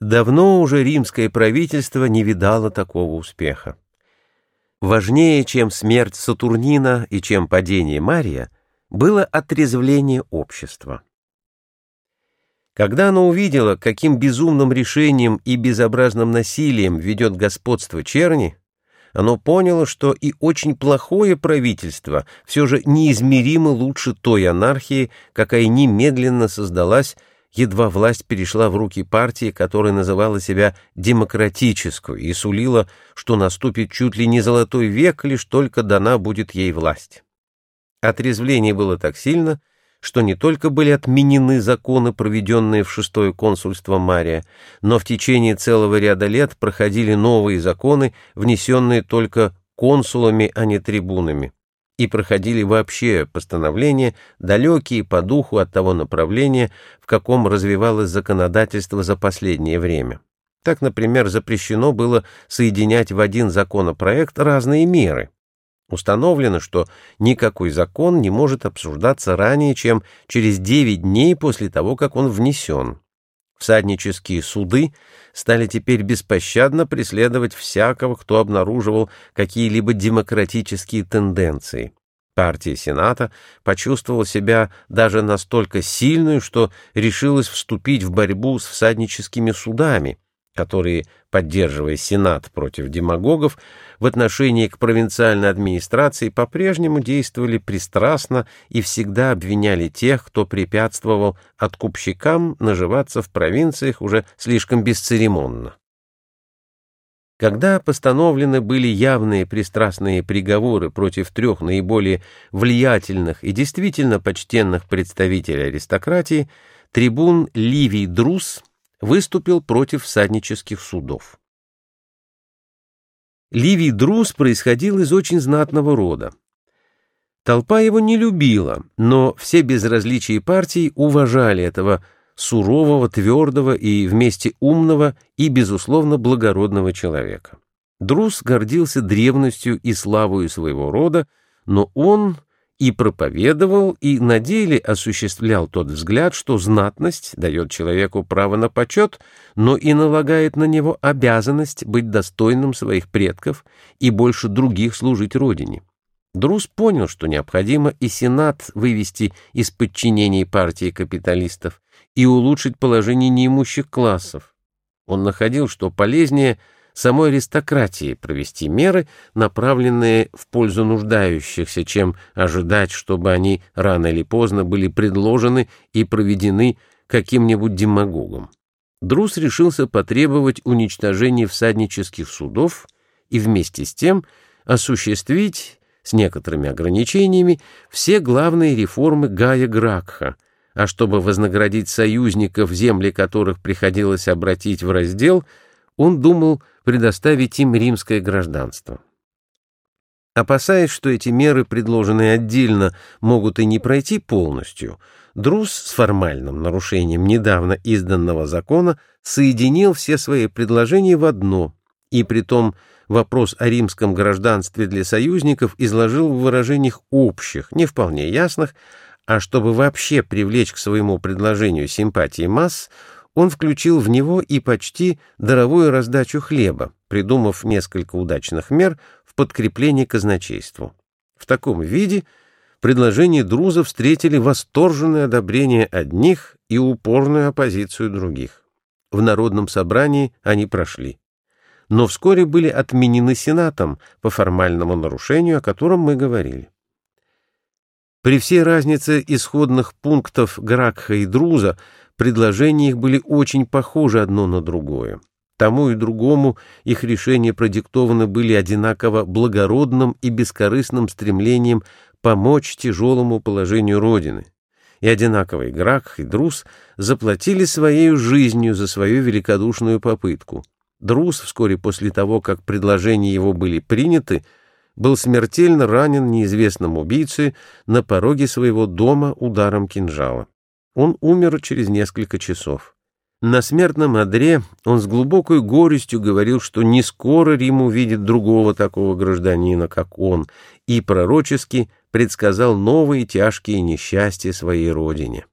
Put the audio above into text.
Давно уже римское правительство не видало такого успеха. Важнее, чем смерть Сатурнина и чем падение Мария, было отрезвление общества. Когда оно увидело, каким безумным решением и безобразным насилием ведет господство черни, оно поняло, что и очень плохое правительство все же неизмеримо лучше той анархии, какая немедленно создалась едва власть перешла в руки партии, которая называла себя демократическую и сулила, что наступит чуть ли не золотой век, лишь только дана будет ей власть. Отрезвление было так сильно, что не только были отменены законы, проведенные в шестое консульство Мария, но в течение целого ряда лет проходили новые законы, внесенные только консулами, а не трибунами и проходили вообще постановления, далекие по духу от того направления, в каком развивалось законодательство за последнее время. Так, например, запрещено было соединять в один законопроект разные меры. Установлено, что никакой закон не может обсуждаться ранее, чем через 9 дней после того, как он внесен. Всаднические суды стали теперь беспощадно преследовать всякого, кто обнаруживал какие-либо демократические тенденции. Партия Сената почувствовала себя даже настолько сильную, что решилась вступить в борьбу с всадническими судами, которые, поддерживая Сенат против демагогов, в отношении к провинциальной администрации по-прежнему действовали пристрастно и всегда обвиняли тех, кто препятствовал откупщикам наживаться в провинциях уже слишком бесцеремонно. Когда постановлены были явные пристрастные приговоры против трех наиболее влиятельных и действительно почтенных представителей аристократии, трибун Ливий Друс выступил против всаднических судов. Ливий Друз происходил из очень знатного рода. Толпа его не любила, но все безразличие партий уважали этого сурового, твердого и вместе умного и, безусловно, благородного человека. Друз гордился древностью и славою своего рода, но он и проповедовал, и на деле осуществлял тот взгляд, что знатность дает человеку право на почет, но и налагает на него обязанность быть достойным своих предков и больше других служить родине. Друз понял, что необходимо и Сенат вывести из подчинения партии капиталистов и улучшить положение неимущих классов. Он находил, что полезнее – самой аристократии провести меры, направленные в пользу нуждающихся, чем ожидать, чтобы они рано или поздно были предложены и проведены каким-нибудь демагогом. Друз решился потребовать уничтожения всаднических судов и вместе с тем осуществить с некоторыми ограничениями все главные реформы Гая Гракха, а чтобы вознаградить союзников, земли которых приходилось обратить в раздел – он думал предоставить им римское гражданство. Опасаясь, что эти меры, предложенные отдельно, могут и не пройти полностью, Друз с формальным нарушением недавно изданного закона соединил все свои предложения в одно, и притом вопрос о римском гражданстве для союзников изложил в выражениях общих, не вполне ясных, а чтобы вообще привлечь к своему предложению симпатии масс, он включил в него и почти даровую раздачу хлеба, придумав несколько удачных мер в подкреплении казначейству. В таком виде предложения Друза встретили восторженное одобрение одних и упорную оппозицию других. В Народном собрании они прошли. Но вскоре были отменены Сенатом по формальному нарушению, о котором мы говорили. При всей разнице исходных пунктов Гракха и Друза предложения их были очень похожи одно на другое. Тому и другому их решения продиктованы были одинаково благородным и бескорыстным стремлением помочь тяжелому положению Родины. И одинаковый Гракх и Друз заплатили своей жизнью за свою великодушную попытку. Друз вскоре после того, как предложения его были приняты, был смертельно ранен неизвестным убийцей на пороге своего дома ударом кинжала. Он умер через несколько часов. На смертном одре он с глубокой горестью говорил, что не скоро Рим увидит другого такого гражданина, как он, и пророчески предсказал новые тяжкие несчастья своей родине.